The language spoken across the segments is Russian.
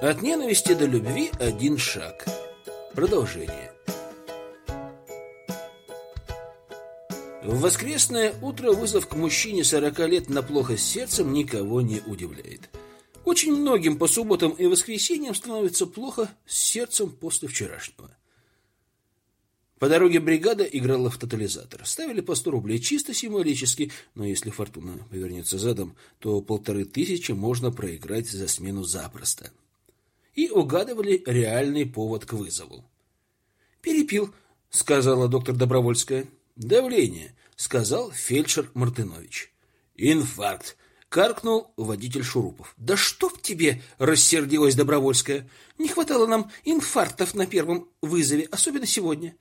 От ненависти до любви один шаг. Продолжение. В воскресное утро вызов к мужчине 40 лет на плохо с сердцем никого не удивляет. Очень многим по субботам и воскресеньям становится плохо с сердцем после вчерашнего. По дороге бригада играла в тотализатор. Ставили по 100 рублей чисто символически, но если фортуна повернется задом, то полторы тысячи можно проиграть за смену запросто. И угадывали реальный повод к вызову. «Перепил», — сказала доктор Добровольская. «Давление», — сказал фельдшер Мартынович. «Инфаркт», — каркнул водитель Шурупов. «Да чтоб тебе!» — рассердилась Добровольская. «Не хватало нам инфарктов на первом вызове, особенно сегодня».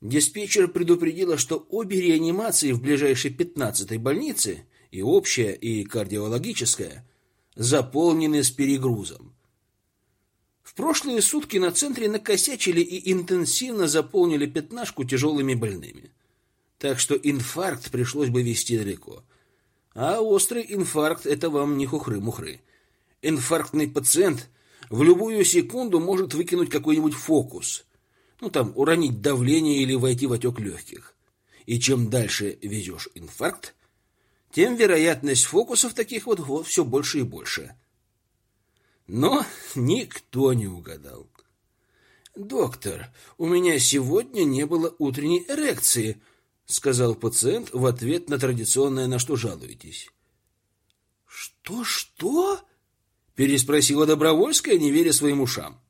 Диспетчер предупредила, что обе реанимации в ближайшей пятнадцатой больнице, и общая, и кардиологическая, заполнены с перегрузом. В прошлые сутки на центре накосячили и интенсивно заполнили пятнашку тяжелыми больными. Так что инфаркт пришлось бы вести далеко. А острый инфаркт – это вам не хухры-мухры. Инфарктный пациент в любую секунду может выкинуть какой-нибудь фокус – ну, там, уронить давление или войти в отек легких. И чем дальше везешь инфаркт, тем вероятность фокусов таких вот, все больше и больше. Но никто не угадал. «Доктор, у меня сегодня не было утренней эрекции», сказал пациент в ответ на традиционное «на что жалуетесь». «Что-что?» переспросила Добровольская, не веря своим ушам.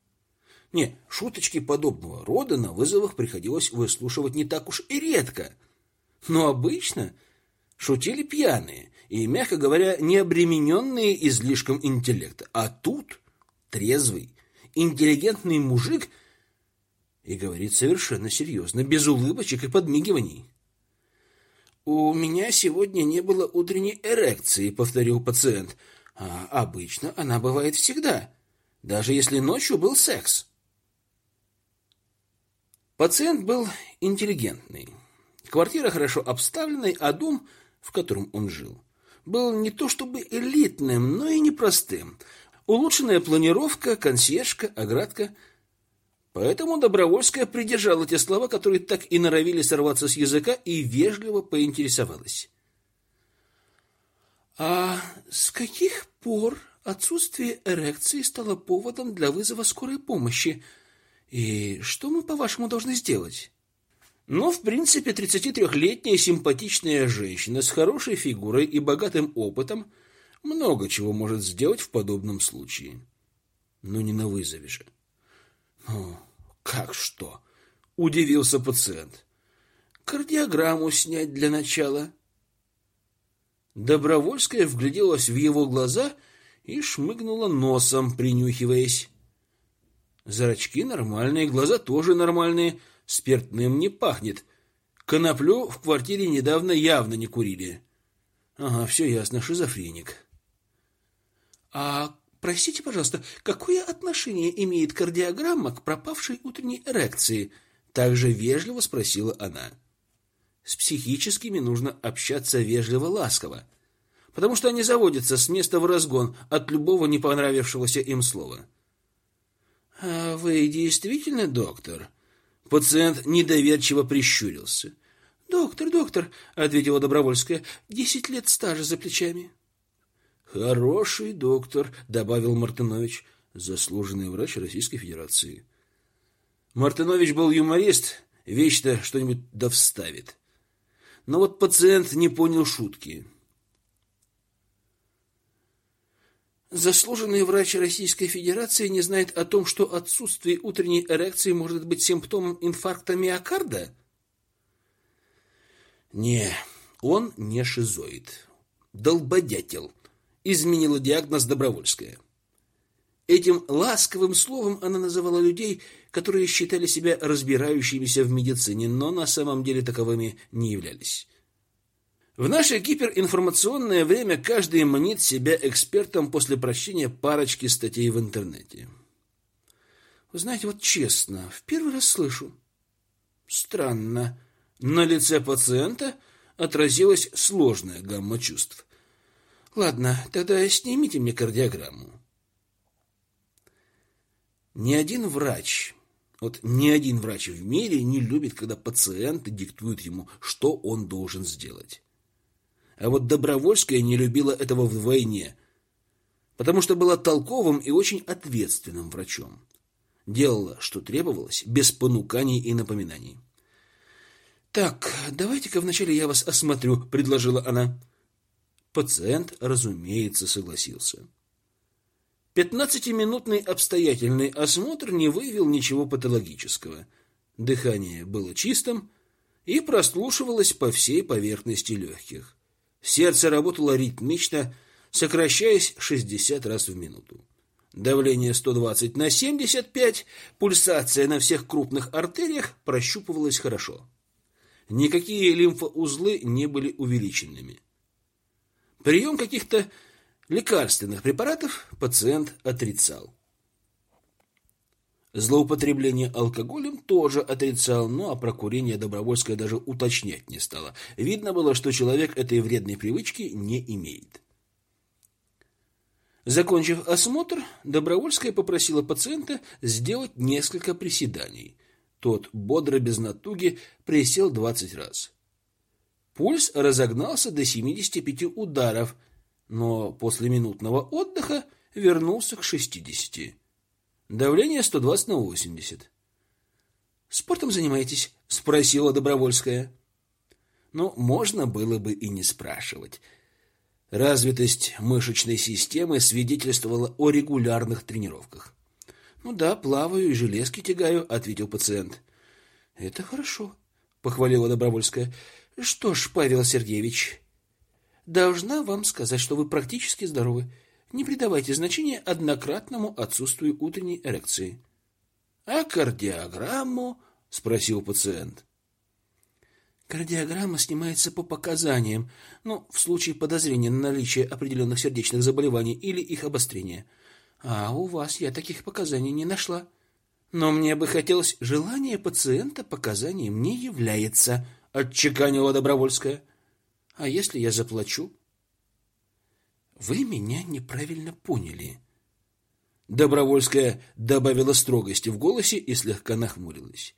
Не, шуточки подобного рода на вызовах приходилось выслушивать не так уж и редко. Но обычно шутили пьяные и, мягко говоря, не обремененные излишком интеллекта. А тут трезвый, интеллигентный мужик и говорит совершенно серьезно, без улыбочек и подмигиваний. «У меня сегодня не было утренней эрекции», — повторил пациент. «А обычно она бывает всегда, даже если ночью был секс». Пациент был интеллигентный. Квартира хорошо обставленная, а дом, в котором он жил, был не то чтобы элитным, но и непростым. Улучшенная планировка, консьержка, оградка. Поэтому Добровольская придержала те слова, которые так и норовили сорваться с языка, и вежливо поинтересовалась. «А с каких пор отсутствие эрекции стало поводом для вызова скорой помощи?» И что мы, по-вашему, должны сделать? Ну, в принципе, 33-летняя симпатичная женщина с хорошей фигурой и богатым опытом много чего может сделать в подобном случае. Но не на вызове же. Ну, как что? Удивился пациент. Кардиограмму снять для начала. Добровольская вгляделась в его глаза и шмыгнула носом, принюхиваясь. Зрачки нормальные, глаза тоже нормальные, спиртным не пахнет. Коноплю в квартире недавно явно не курили. Ага, все ясно, шизофреник. А простите, пожалуйста, какое отношение имеет кардиограмма к пропавшей утренней эрекции? Также вежливо спросила она. С психическими нужно общаться вежливо-ласково, потому что они заводятся с места в разгон от любого не понравившегося им слова. «А вы действительно доктор?» Пациент недоверчиво прищурился. «Доктор, доктор», — ответила Добровольская, — «десять лет стажа за плечами». «Хороший доктор», — добавил Мартынович, заслуженный врач Российской Федерации. Мартынович был юморист, вечно что-нибудь да вставит. Но вот пациент не понял шутки. Заслуженный врач Российской Федерации не знает о том, что отсутствие утренней эрекции может быть симптомом инфаркта миокарда? Не, он не шизоид. Долбодятел. Изменила диагноз Добровольская. Этим ласковым словом она называла людей, которые считали себя разбирающимися в медицине, но на самом деле таковыми не являлись. В наше гиперинформационное время каждый мнит себя экспертом после прочтения парочки статей в интернете. Вы знаете, вот честно, в первый раз слышу. Странно. На лице пациента отразилась сложная гамма чувств. Ладно, тогда снимите мне кардиограмму. Ни один врач, вот ни один врач в мире не любит, когда пациенты диктуют ему, что он должен сделать. А вот Добровольская не любила этого вдвойне, потому что была толковым и очень ответственным врачом. Делала, что требовалось, без понуканий и напоминаний. «Так, давайте-ка вначале я вас осмотрю», — предложила она. Пациент, разумеется, согласился. Пятнадцатиминутный обстоятельный осмотр не выявил ничего патологического. Дыхание было чистым и прослушивалось по всей поверхности легких. Сердце работало ритмично, сокращаясь 60 раз в минуту. Давление 120 на 75, пульсация на всех крупных артериях прощупывалась хорошо. Никакие лимфоузлы не были увеличенными. Прием каких-то лекарственных препаратов пациент отрицал. Злоупотребление алкоголем тоже отрицал, но о про курение Добровольская даже уточнять не стала. Видно было, что человек этой вредной привычки не имеет. Закончив осмотр, Добровольская попросила пациента сделать несколько приседаний. Тот бодро без натуги присел 20 раз. Пульс разогнался до 75 ударов, но после минутного отдыха вернулся к 60. Давление 120 на 80. «Спортом занимаетесь?» — спросила Добровольская. Ну, можно было бы и не спрашивать. Развитость мышечной системы свидетельствовала о регулярных тренировках. «Ну да, плаваю и железки тягаю», — ответил пациент. «Это хорошо», — похвалила Добровольская. «Что ж, Павел Сергеевич, должна вам сказать, что вы практически здоровы. Не придавайте значения однократному отсутствию утренней эрекции. А кардиограмму? спросил пациент. Кардиограмма снимается по показаниям, ну, в случае подозрения на наличие определенных сердечных заболеваний или их обострения. А у вас я таких показаний не нашла. Но мне бы хотелось, желание пациента показанием не является, отчеканила Добровольская. А если я заплачу? Вы меня неправильно поняли. Добровольская добавила строгости в голосе и слегка нахмурилась.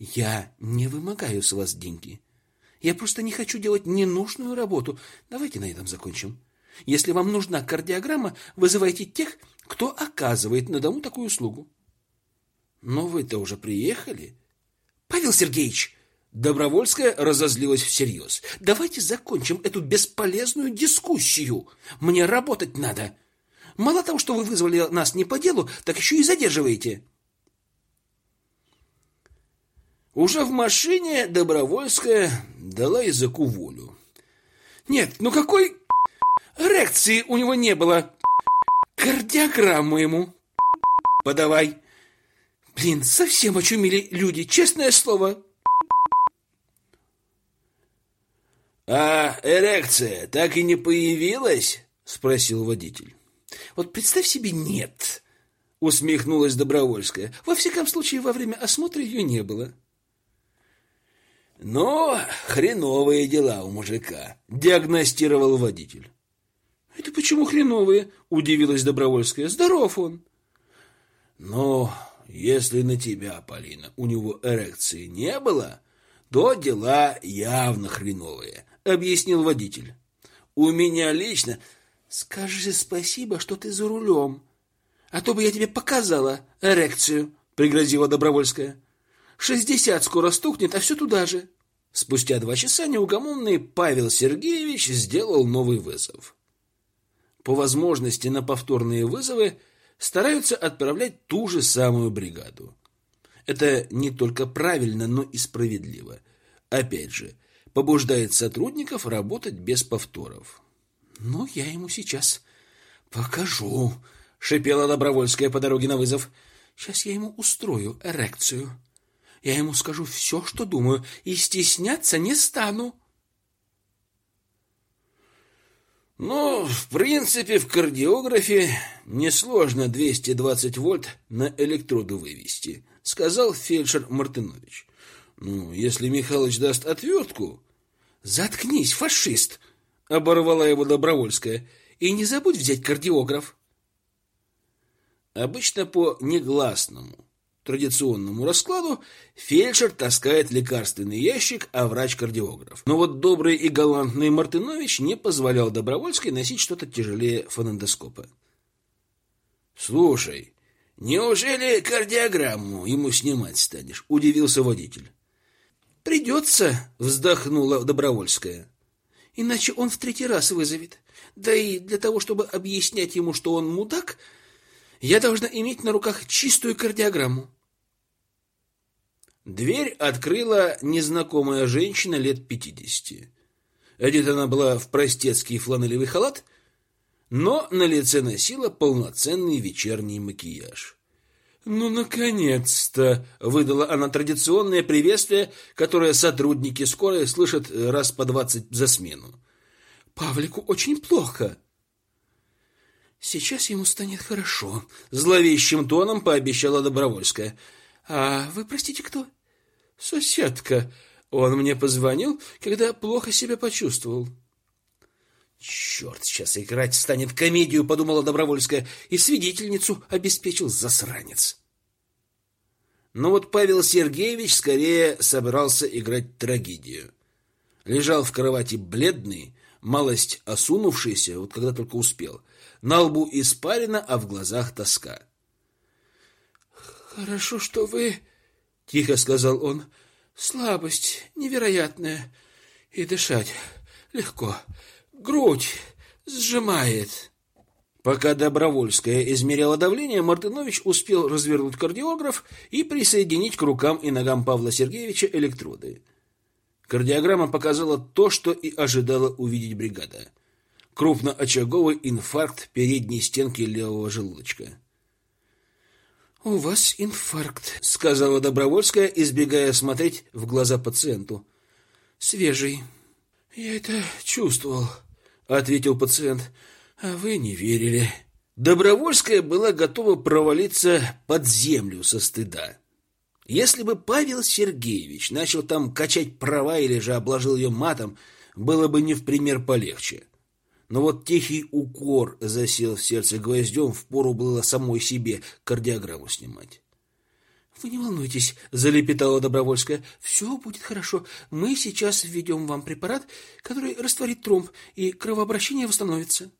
Я не вымогаю с вас деньги. Я просто не хочу делать ненужную работу. Давайте на этом закончим. Если вам нужна кардиограмма, вызывайте тех, кто оказывает на дому такую услугу. Но вы-то уже приехали. Павел Сергеевич, Добровольская разозлилась всерьез. «Давайте закончим эту бесполезную дискуссию. Мне работать надо. Мало того, что вы вызвали нас не по делу, так еще и задерживаете». Уже в машине Добровольская дала языку волю. «Нет, ну какой эрекции у него не было? Кардиограмму ему подавай». Блин, совсем очумели люди, честное слово. «А эрекция так и не появилась?» — спросил водитель. «Вот представь себе, нет!» — усмехнулась Добровольская. «Во всяком случае, во время осмотра ее не было». «Но хреновые дела у мужика», — диагностировал водитель. «Это почему хреновые?» — удивилась Добровольская. «Здоров он». «Но если на тебя, Полина, у него эрекции не было, то дела явно хреновые объяснил водитель. У меня лично... Скажи спасибо, что ты за рулем, а то бы я тебе показала эрекцию, пригрозила Добровольская. Шестьдесят скоро стукнет, а все туда же. Спустя два часа неугомонный Павел Сергеевич сделал новый вызов. По возможности на повторные вызовы стараются отправлять ту же самую бригаду. Это не только правильно, но и справедливо. Опять же, побуждает сотрудников работать без повторов. «Ну, я ему сейчас покажу», — шипела Добровольская по дороге на вызов. «Сейчас я ему устрою эрекцию. Я ему скажу все, что думаю, и стесняться не стану». Ну, в принципе, в кардиографе несложно 220 вольт на электроды вывести, сказал фельдшер Мартынович. Ну, если Михалыч даст отвертку, «Заткнись, фашист!» — оборвала его Добровольская. «И не забудь взять кардиограф». Обычно по негласному традиционному раскладу фельдшер таскает лекарственный ящик, а врач кардиограф. Но вот добрый и галантный Мартынович не позволял Добровольской носить что-то тяжелее фонендоскопа. Слушай, неужели кардиограмму ему снимать станешь? удивился водитель. Придется, вздохнула Добровольская. Иначе он в третий раз вызовет. Да и для того, чтобы объяснять ему, что он мудак, я должна иметь на руках чистую кардиограмму. Дверь открыла незнакомая женщина лет пятидесяти. Одета она была в простецкий фланелевый халат, но на лице носила полноценный вечерний макияж. «Ну, наконец-то!» — выдала она традиционное приветствие, которое сотрудники скорой слышат раз по двадцать за смену. «Павлику очень плохо!» «Сейчас ему станет хорошо», — зловещим тоном пообещала Добровольская. «А вы, простите, кто?» Соседка. Он мне позвонил, когда плохо себя почувствовал. Черт, сейчас играть станет комедию, подумала Добровольская, и свидетельницу обеспечил засранец. Но вот Павел Сергеевич скорее собирался играть трагедию. Лежал в кровати бледный, малость осунувшийся, вот когда только успел. На лбу испарина, а в глазах тоска. Хорошо, что вы тихо сказал он. Слабость невероятная, и дышать легко. Грудь сжимает. Пока Добровольская измеряла давление, Мартынович успел развернуть кардиограф и присоединить к рукам и ногам Павла Сергеевича электроды. Кардиограмма показала то, что и ожидала увидеть бригада. Крупноочаговый инфаркт передней стенки левого желудочка. «У вас инфаркт», — сказала Добровольская, избегая смотреть в глаза пациенту. «Свежий». «Я это чувствовал», — ответил пациент. «А вы не верили». Добровольская была готова провалиться под землю со стыда. Если бы Павел Сергеевич начал там качать права или же обложил ее матом, было бы не в пример полегче. Но вот тихий укор засел в сердце гвоздем, впору было самой себе кардиограмму снимать. — Вы не волнуйтесь, — залепетала Добровольская. — Все будет хорошо. Мы сейчас введем вам препарат, который растворит тромб, и кровообращение восстановится.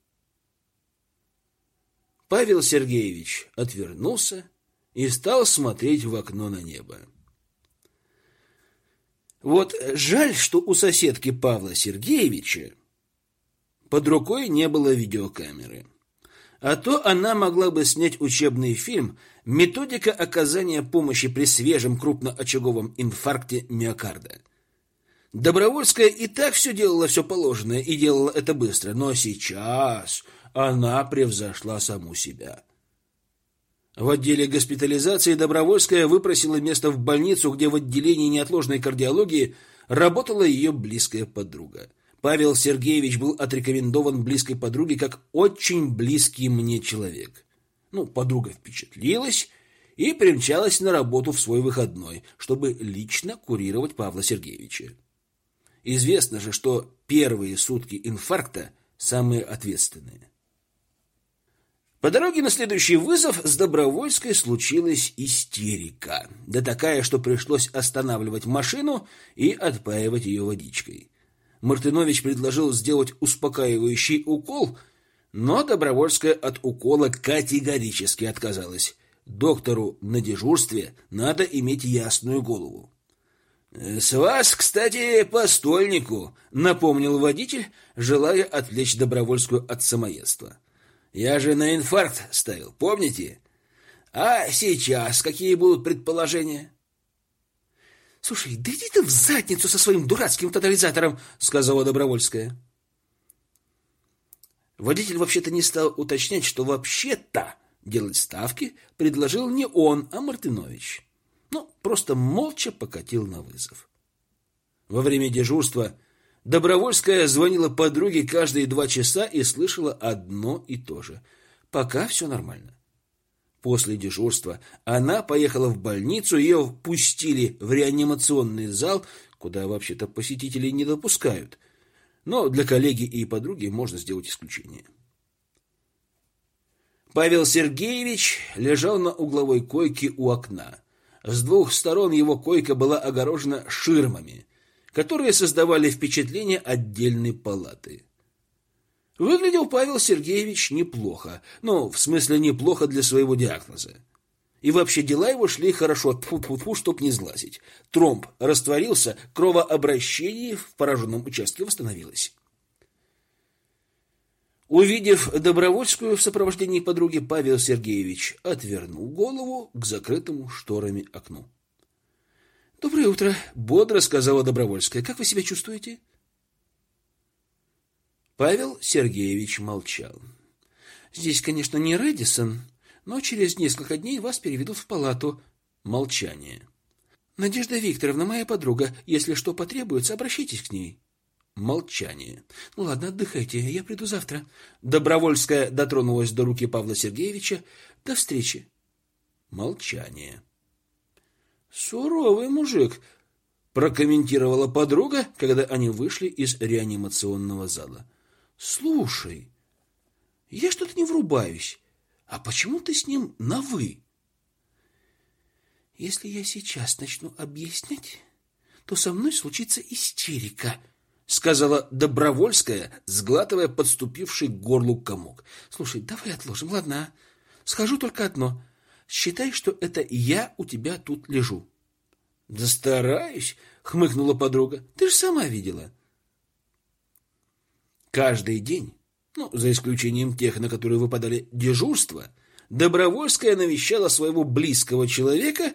Павел Сергеевич отвернулся и стал смотреть в окно на небо. Вот жаль, что у соседки Павла Сергеевича под рукой не было видеокамеры. А то она могла бы снять учебный фильм «Методика оказания помощи при свежем крупноочаговом инфаркте миокарда». Добровольская и так все делала все положенное и делала это быстро, но сейчас она превзошла саму себя. В отделе госпитализации Добровольская выпросила место в больницу, где в отделении неотложной кардиологии работала ее близкая подруга. Павел Сергеевич был отрекомендован близкой подруге как очень близкий мне человек. Ну, подруга впечатлилась и примчалась на работу в свой выходной, чтобы лично курировать Павла Сергеевича. Известно же, что первые сутки инфаркта самые ответственные. По дороге на следующий вызов с Добровольской случилась истерика. Да такая, что пришлось останавливать машину и отпаивать ее водичкой. Мартынович предложил сделать успокаивающий укол, но Добровольская от укола категорически отказалась. Доктору на дежурстве надо иметь ясную голову. «С вас, кстати, по стольнику», — напомнил водитель, желая отвлечь Добровольскую от самоедства. «Я же на инфаркт ставил, помните? А сейчас какие будут предположения?» Слушай, да иди ты в задницу со своим дурацким тотализатором, сказала Добровольская. Водитель вообще-то не стал уточнять, что вообще-то делать ставки предложил не он, а Мартынович. Ну, просто молча покатил на вызов. Во время дежурства Добровольская звонила подруге каждые два часа и слышала одно и то же. Пока все нормально. После дежурства она поехала в больницу, ее впустили в реанимационный зал, куда вообще-то посетителей не допускают. Но для коллеги и подруги можно сделать исключение. Павел Сергеевич лежал на угловой койке у окна. С двух сторон его койка была огорожена ширмами, которые создавали впечатление отдельной палаты. Выглядел Павел Сергеевич неплохо, ну, в смысле неплохо для своего диагноза. И вообще дела его шли хорошо, тьфу-тьфу-тьфу, чтоб не сглазить. Тромб растворился, кровообращение в пораженном участке восстановилось. Увидев Добровольскую в сопровождении подруги, Павел Сергеевич отвернул голову к закрытому шторами окну. «Доброе утро», — бодро сказала Добровольская. «Как вы себя чувствуете?» Павел Сергеевич молчал. «Здесь, конечно, не Рэдисон, но через несколько дней вас переведут в палату». Молчание. «Надежда Викторовна, моя подруга. Если что потребуется, обращайтесь к ней». Молчание. Ну ладно, отдыхайте, я приду завтра. Добровольская дотронулась до руки Павла Сергеевича. До встречи. Молчание. Суровый мужик, прокомментировала подруга, когда они вышли из реанимационного зала. Слушай, я что-то не врубаюсь. А почему ты с ним на вы? Если я сейчас начну объяснять, то со мной случится истерика сказала Добровольская, сглатывая подступивший к горлу комок. Слушай, давай отложим, ладно? Скажу только одно. Считай, что это я у тебя тут лежу. Да стараюсь, хмыкнула подруга. Ты же сама видела. Каждый день, ну, за исключением тех, на которые выпадали дежурства, Добровольская навещала своего близкого человека,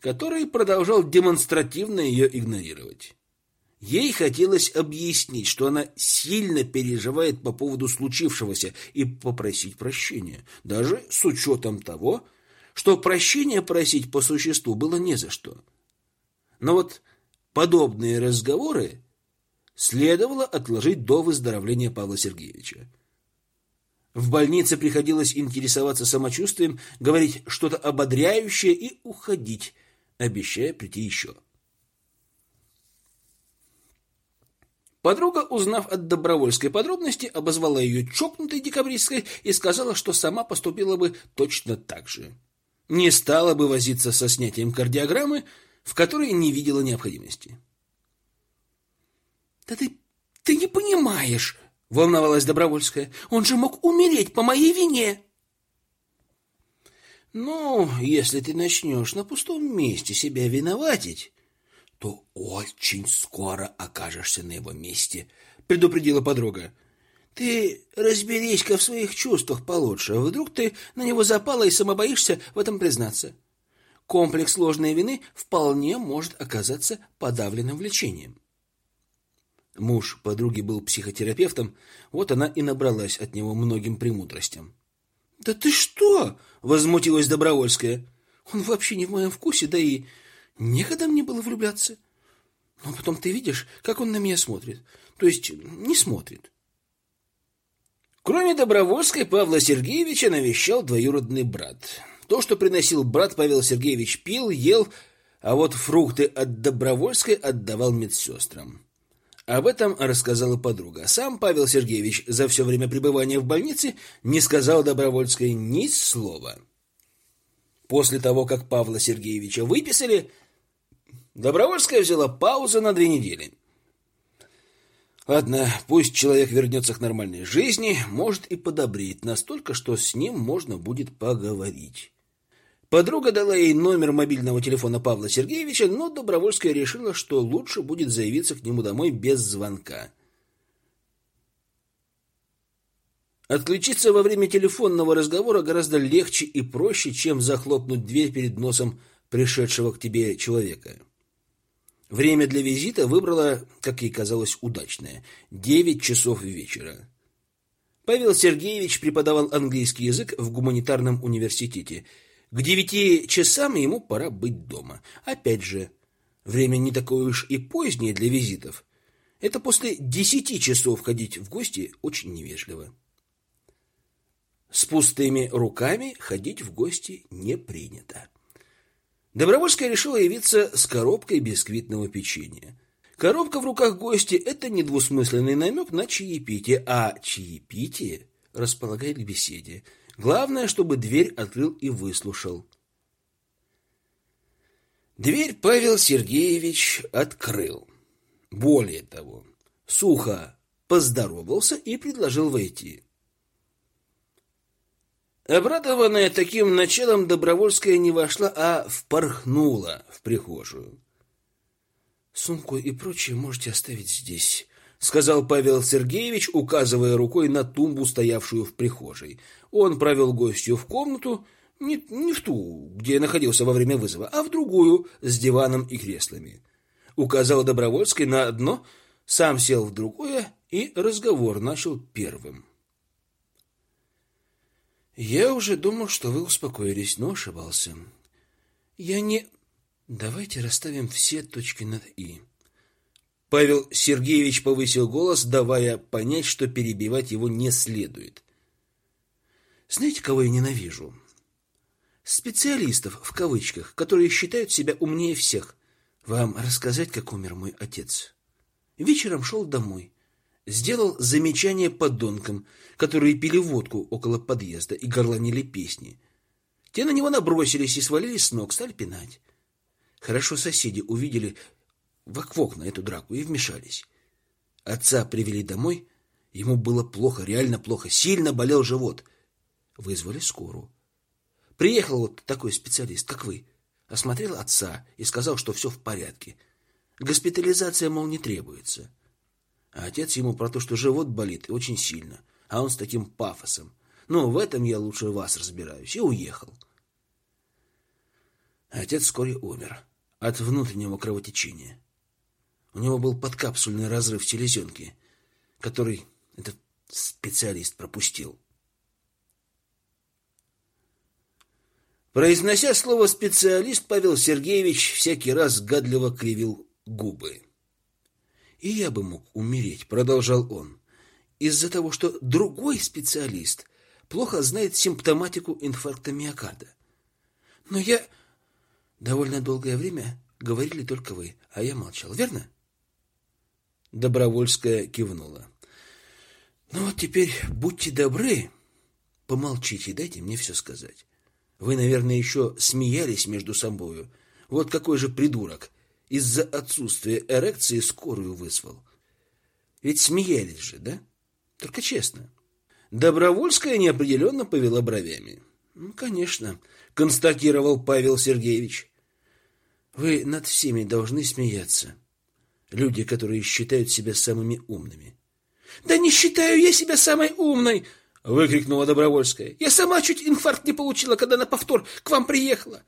который продолжал демонстративно ее игнорировать. Ей хотелось объяснить, что она сильно переживает по поводу случившегося и попросить прощения, даже с учетом того, что прощения просить по существу было не за что. Но вот подобные разговоры следовало отложить до выздоровления Павла Сергеевича. В больнице приходилось интересоваться самочувствием, говорить что-то ободряющее и уходить, обещая прийти еще. Подруга, узнав от Добровольской подробности, обозвала ее чокнутой декабристской и сказала, что сама поступила бы точно так же. Не стала бы возиться со снятием кардиограммы, в которой не видела необходимости. «Да ты, ты не понимаешь!» — волновалась Добровольская. «Он же мог умереть по моей вине!» «Ну, если ты начнешь на пустом месте себя виноватить, то очень скоро окажешься на его месте, предупредила подруга. Ты разберись-ка в своих чувствах получше. Вдруг ты на него запала и сама боишься в этом признаться. Комплекс ложной вины вполне может оказаться подавленным влечением. Муж подруги был психотерапевтом, вот она и набралась от него многим премудростям. Да ты что? возмутилась Добровольская. Он вообще не в моем вкусе, да и Некогда мне было влюбляться. Но потом ты видишь, как он на меня смотрит. То есть не смотрит. Кроме Добровольской, Павла Сергеевича навещал двоюродный брат. То, что приносил брат, Павел Сергеевич пил, ел, а вот фрукты от Добровольской отдавал медсестрам. Об этом рассказала подруга. Сам Павел Сергеевич за все время пребывания в больнице не сказал Добровольской ни слова. После того, как Павла Сергеевича выписали, Добровольская взяла паузу на две недели. Ладно, пусть человек вернется к нормальной жизни, может и подобреет настолько, что с ним можно будет поговорить. Подруга дала ей номер мобильного телефона Павла Сергеевича, но Добровольская решила, что лучше будет заявиться к нему домой без звонка. Отключиться во время телефонного разговора гораздо легче и проще, чем захлопнуть дверь перед носом пришедшего к тебе человека. Время для визита выбрала, как ей казалось, удачное – девять часов вечера. Павел Сергеевич преподавал английский язык в гуманитарном университете. К девяти часам ему пора быть дома. Опять же, время не такое уж и позднее для визитов. Это после десяти часов ходить в гости очень невежливо. С пустыми руками ходить в гости не принято. Добровольская решила явиться с коробкой бисквитного печенья. Коробка в руках гостя – это недвусмысленный намек на чаепитие, а чаепитие располагает к беседе. Главное, чтобы дверь открыл и выслушал. Дверь Павел Сергеевич открыл. Более того, сухо поздоровался и предложил войти. Обрадованная таким началом, Добровольская не вошла, а впорхнула в прихожую. «Сумку и прочее можете оставить здесь», — сказал Павел Сергеевич, указывая рукой на тумбу, стоявшую в прихожей. Он провел гостью в комнату, не, не в ту, где находился во время вызова, а в другую, с диваном и креслами. Указал Добровольской на одно, сам сел в другое, и разговор начал первым. «Я уже думал, что вы успокоились, но ошибался. Я не...» Давайте расставим все точки над «и». Павел Сергеевич повысил голос, давая понять, что перебивать его не следует. Знаете, кого я ненавижу? Специалистов, в кавычках, которые считают себя умнее всех. Вам рассказать, как умер мой отец? Вечером шел домой. Сделал замечание подонкам, которые пили водку около подъезда и горланили песни. Те на него набросились и свалились с ног, стали пинать. Хорошо соседи увидели в окна эту драку и вмешались. Отца привели домой, ему было плохо, реально плохо, сильно болел живот. Вызвали скорую. Приехал вот такой специалист, как вы, осмотрел отца и сказал, что все в порядке. Госпитализация, мол, не требуется. А отец ему про то, что живот болит очень сильно, а он с таким пафосом. Ну, в этом я лучше вас разбираюсь. И уехал. Отец вскоре умер от внутреннего кровотечения. У него был подкапсульный разрыв селезенки, который этот специалист пропустил. Произнося слово «специалист», Павел Сергеевич всякий раз гадливо кривил губы. «И я бы мог умереть», — продолжал он, «из-за того, что другой специалист плохо знает симптоматику инфаркта миокарда. Но я Довольно долгое время говорили только вы, а я молчал, верно? Добровольская кивнула. Ну вот теперь будьте добры, помолчите, дайте мне все сказать. Вы, наверное, еще смеялись между собою. Вот какой же придурок из-за отсутствия эрекции скорую вызвал. Ведь смеялись же, да? Только честно. Добровольская неопределенно повела бровями. Ну, конечно, констатировал Павел Сергеевич. Вы над всеми должны смеяться. Люди, которые считают себя самыми умными. Да не считаю я себя самой умной, выкрикнула Добровольская. Я сама чуть инфаркт не получила, когда на повтор к вам приехала.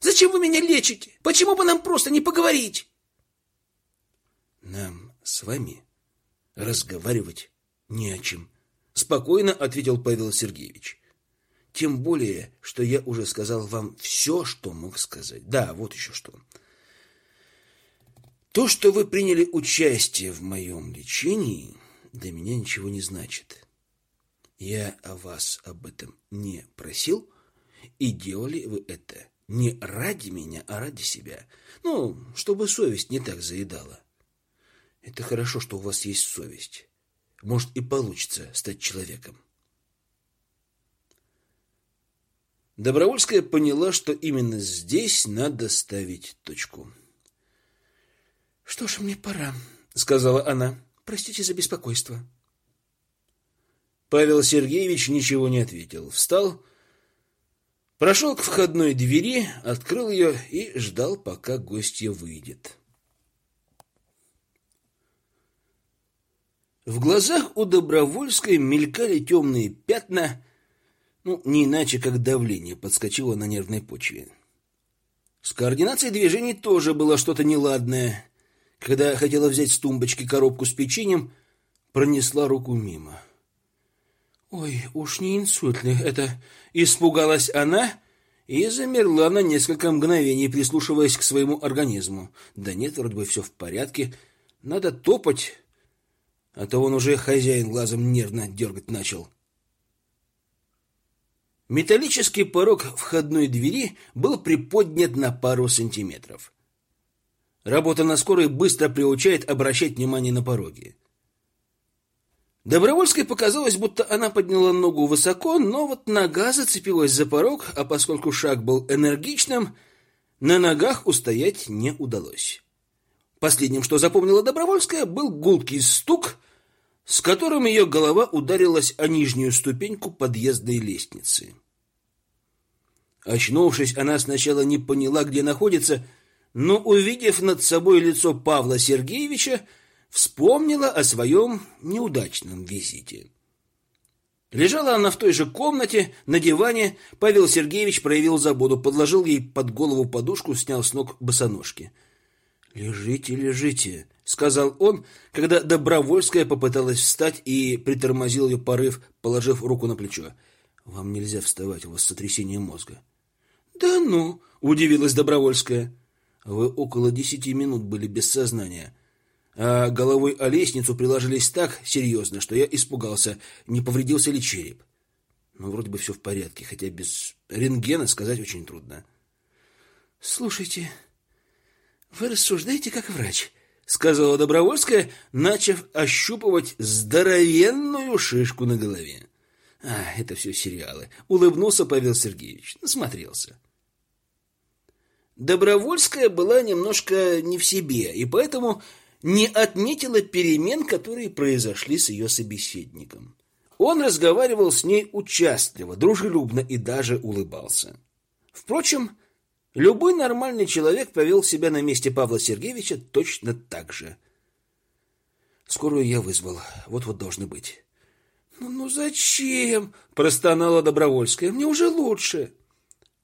Зачем вы меня лечите? Почему бы нам просто не поговорить? Нам с вами разговаривать не о чем, спокойно ответил Павел Сергеевич. Тем более, что я уже сказал вам все, что мог сказать. Да, вот еще что. То, что вы приняли участие в моем лечении, для меня ничего не значит. Я о вас об этом не просил, и делали вы это не ради меня, а ради себя. Ну, чтобы совесть не так заедала. Это хорошо, что у вас есть совесть. Может, и получится стать человеком. Добровольская поняла, что именно здесь надо ставить точку. Что ж, мне пора, сказала она. Простите за беспокойство. Павел Сергеевич ничего не ответил. Встал, прошел к входной двери, открыл ее и ждал, пока гостья выйдет. В глазах у Добровольской мелькали темные пятна, ну, не иначе, как давление подскочило на нервной почве. С координацией движений тоже было что-то неладное. Когда хотела взять с тумбочки коробку с печеньем, пронесла руку мимо. «Ой, уж не инсульт ли это?» Испугалась она и замерла на несколько мгновений, прислушиваясь к своему организму. Да нет, вроде бы все в порядке. Надо топать, а то он уже хозяин глазом нервно дергать начал. Металлический порог входной двери был приподнят на пару сантиметров. Работа на скорой быстро приучает обращать внимание на пороги. Добровольской показалось, будто она подняла ногу высоко, но вот нога зацепилась за порог, а поскольку шаг был энергичным, на ногах устоять не удалось. Последним, что запомнила Добровольская, был гулкий стук, с которым ее голова ударилась о нижнюю ступеньку подъездной лестницы. Очнувшись, она сначала не поняла, где находится, но, увидев над собой лицо Павла Сергеевича, вспомнила о своем неудачном визите. Лежала она в той же комнате, на диване. Павел Сергеевич проявил заботу, подложил ей под голову подушку, снял с ног босоножки. «Лежите, лежите», — сказал он, когда Добровольская попыталась встать и притормозил ее порыв, положив руку на плечо. «Вам нельзя вставать, у вас сотрясение мозга». «Да ну!» — удивилась Добровольская. «Вы около десяти минут были без сознания а головой о лестницу приложились так серьезно, что я испугался, не повредился ли череп. Ну, вроде бы все в порядке, хотя без рентгена сказать очень трудно. «Слушайте, вы рассуждаете как врач», — сказала Добровольская, начав ощупывать здоровенную шишку на голове. «А, это все сериалы», — улыбнулся Павел Сергеевич. Насмотрелся. Добровольская была немножко не в себе, и поэтому не отметила перемен, которые произошли с ее собеседником. Он разговаривал с ней участливо, дружелюбно и даже улыбался. Впрочем, любой нормальный человек повел себя на месте Павла Сергеевича точно так же. Скорую я вызвал, вот-вот должны быть. «Ну, ну зачем?» – простонала Добровольская. «Мне уже лучше».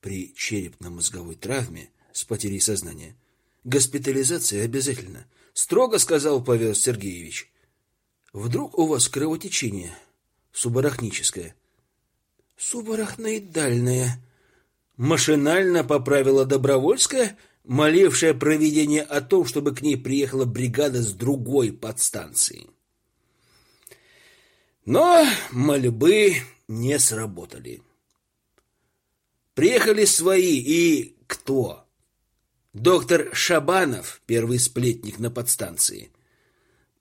При черепно-мозговой травме с потерей сознания госпитализация обязательна строго сказал Павел Сергеевич. Вдруг у вас кровотечение субарахническое? Субарахноидальное. Машинально поправила Добровольская, молившая провидение о том, чтобы к ней приехала бригада с другой подстанции. Но мольбы не сработали. Приехали свои, и кто? Доктор Шабанов, первый сплетник на подстанции.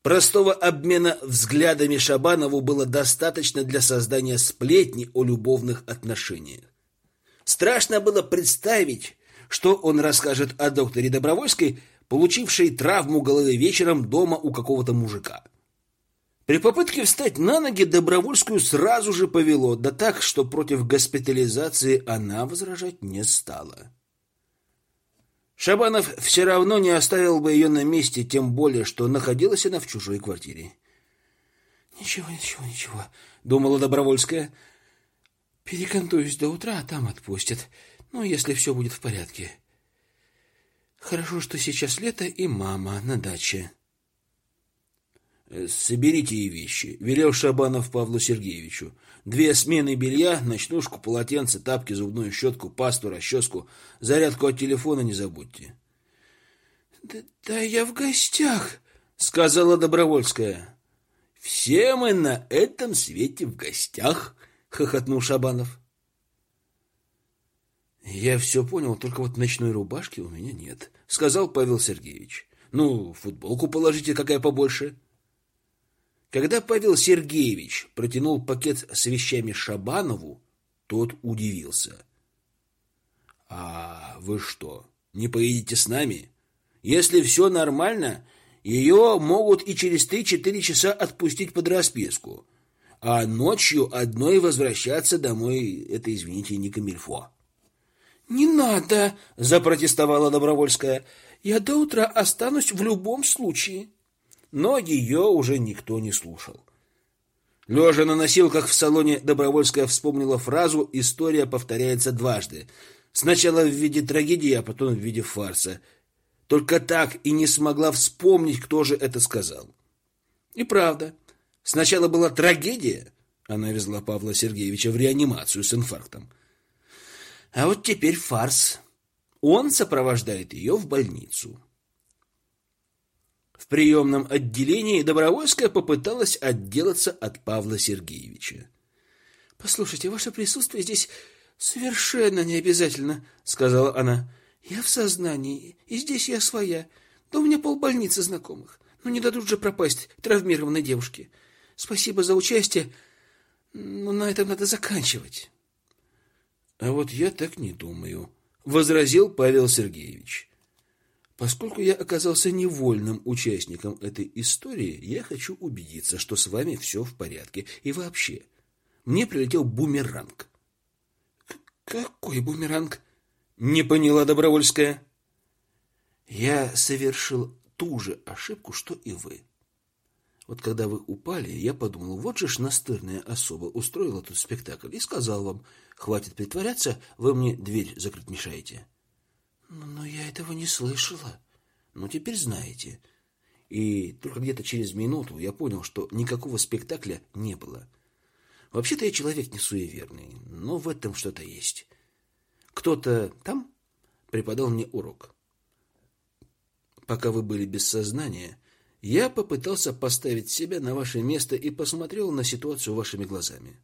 Простого обмена взглядами Шабанову было достаточно для создания сплетни о любовных отношениях. Страшно было представить, что он расскажет о докторе Добровольской, получившей травму головы вечером дома у какого-то мужика. При попытке встать на ноги Добровольскую сразу же повело, да так, что против госпитализации она возражать не стала. Шабанов все равно не оставил бы ее на месте, тем более, что находилась она в чужой квартире. «Ничего, ничего, ничего», — думала Добровольская. «Перекантуюсь до утра, а там отпустят. Ну, если все будет в порядке. Хорошо, что сейчас лето и мама на даче». «Соберите ей вещи», — велел Шабанов Павлу Сергеевичу. «Две смены белья, ночнушку, полотенце, тапки, зубную щетку, пасту, расческу. Зарядку от телефона не забудьте». «Да, да я в гостях», — сказала Добровольская. «Все мы на этом свете в гостях», — хохотнул Шабанов. «Я все понял, только вот ночной рубашки у меня нет», — сказал Павел Сергеевич. «Ну, футболку положите, какая побольше». Когда Павел Сергеевич протянул пакет с вещами Шабанову, тот удивился. «А вы что, не поедете с нами? Если все нормально, ее могут и через три-четыре часа отпустить под расписку, а ночью одной возвращаться домой — это, извините, не камильфо». «Не надо!» — запротестовала Добровольская. «Я до утра останусь в любом случае» но ее уже никто не слушал. Лежа на носилках в салоне, Добровольская вспомнила фразу «История повторяется дважды». Сначала в виде трагедии, а потом в виде фарса. Только так и не смогла вспомнить, кто же это сказал. И правда, сначала была трагедия, она везла Павла Сергеевича в реанимацию с инфарктом. А вот теперь фарс. Он сопровождает ее в больницу. В приемном отделении Добровольская попыталась отделаться от Павла Сергеевича. «Послушайте, ваше присутствие здесь совершенно не обязательно», — сказала она. «Я в сознании, и здесь я своя. Да у меня полбольницы знакомых. Ну не дадут же пропасть травмированной девушке. Спасибо за участие, но на этом надо заканчивать. А вот я так не думаю, возразил Павел Сергеевич. Поскольку я оказался невольным участником этой истории, я хочу убедиться, что с вами все в порядке. И вообще, мне прилетел бумеранг. Какой бумеранг? Не поняла Добровольская. Я совершил ту же ошибку, что и вы. Вот когда вы упали, я подумал, вот же ж настырная особа устроила тут спектакль и сказал вам, хватит притворяться, вы мне дверь закрыть мешаете. Но я этого не слышала. Ну, теперь знаете. И только где-то через минуту я понял, что никакого спектакля не было. Вообще-то я человек не суеверный, но в этом что-то есть. Кто-то там преподал мне урок. Пока вы были без сознания, я попытался поставить себя на ваше место и посмотрел на ситуацию вашими глазами.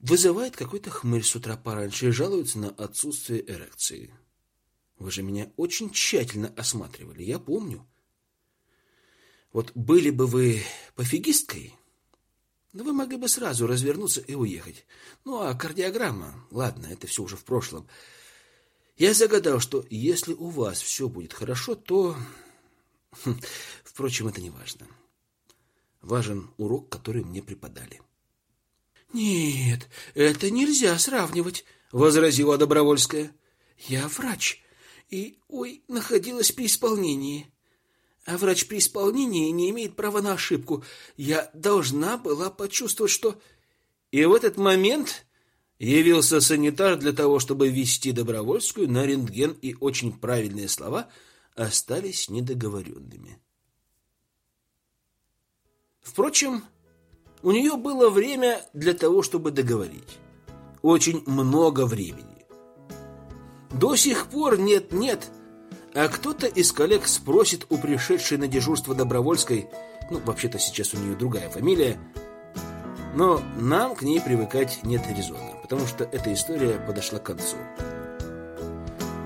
Вызывает какой-то хмырь с утра пораньше и жалуется на отсутствие эрекции. Вы же меня очень тщательно осматривали, я помню. Вот были бы вы пофигисткой, ну вы могли бы сразу развернуться и уехать. Ну а кардиограмма, ладно, это все уже в прошлом. Я загадал, что если у вас все будет хорошо, то... Хм, впрочем, это не важно. Важен урок, который мне преподали. «Нет, это нельзя сравнивать», — возразила Добровольская. «Я врач, и, ой, находилась при исполнении. А врач при исполнении не имеет права на ошибку. Я должна была почувствовать, что...» И в этот момент Явился санитар для того, чтобы вести Добровольскую на рентген, и очень правильные слова остались недоговоренными. Впрочем, у нее было время для того, чтобы договорить. Очень много времени. До сих пор нет-нет, а кто-то из коллег спросит у пришедшей на дежурство Добровольской, ну, вообще-то сейчас у нее другая фамилия, но нам к ней привыкать нет резона потому что эта история подошла к концу.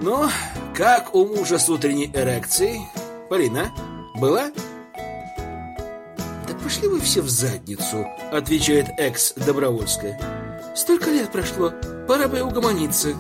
Ну, как у мужа с утренней эрекцией? Полина, была? Да пошли вы все в задницу, отвечает экс Добровольская. Столько лет прошло, пора бы угомониться.